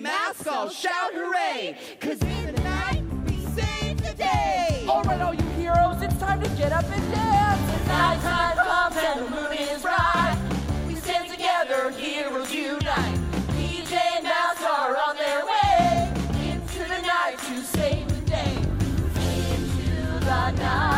Masks all shout hooray! Cause in the night we save the day! Alright, all you heroes, it's time to get up and dance! It's nighttime comes and the moon is bright. We stand together, heroes unite. PJ Masks are on their way into the night to save the day. Into the night,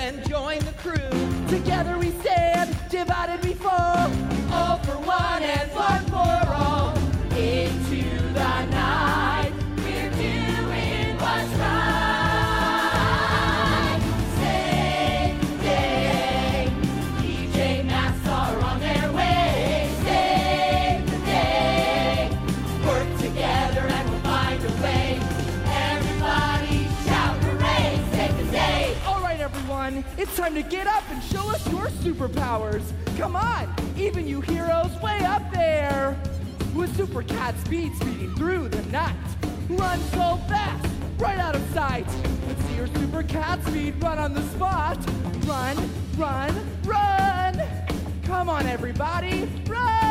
and join the crew! Together we stand, divided we fall! Everyone, it's time to get up and show us your superpowers! Come on, even you heroes way up there! With super cat speed speeding through the night, run so fast, right out of sight! Let's see your super cat speed run on the spot! Run, run, run! Come on, everybody, run!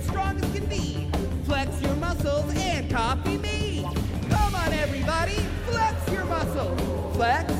As strong as can be! Flex your muscles and copy me! Come on, everybody, flex your muscles! Flex,